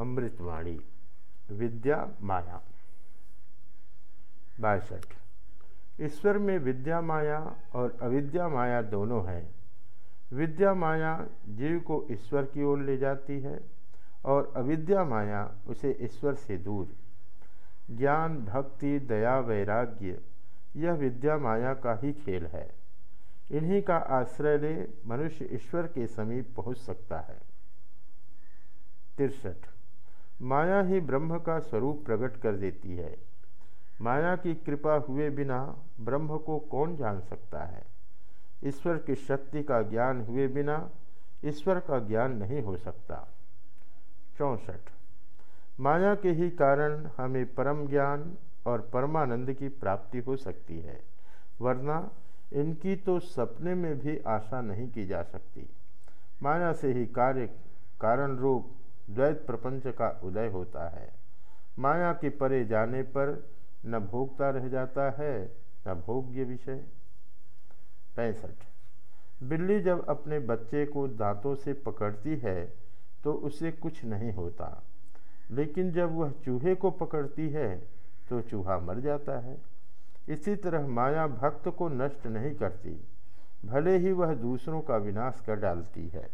अमृतवाणी, विद्या माया, बासठ। ईश्वर में विद्या माया और अविद्या माया दोनों हैं। विद्या माया जीव को ईश्वर की ओर ले जाती है और अविद्या माया उसे ईश्वर से दूर। ज्ञान, भक्ति, दया, वैराग्य, यह विद्या माया का ही खेल है। इन्हीं का आश्रय ले मनुष्य ईश्वर के समीप पहुँच सकता है। तिरसठ। माया ही ब्रह्म का स्वरूप प्रकट कर देती है। माया की कृपा हुए बिना ब्रह्म को कौन जान सकता है? ईश्वर की शक्ति का ज्ञान हुए बिना ईश्वर का ज्ञान नहीं हो सकता। चौंसठ। माया के ही कारण हमें परम ज्ञान और परमानंद की प्राप्ति हो सकती है, वरना इनकी तो सपने में भी आशा नहीं की जा सकती। माया से ही कार्य कारण रूप द्वैत प्रपंच का उदय होता है। माया के परे जाने पर न भोगता रह जाता है, न भोग्य विषय। पैंसठ। बिल्ली जब अपने बच्चे को दांतों से पकड़ती है तो उसे कुछ नहीं होता। लेकिन जब वह चूहे को पकड़ती है तो चूहा मर जाता है। इसी तरह माया भक्त को नष्ट नहीं करती, भले ही वह दूसरों का विनाश कर डालती है।